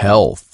health.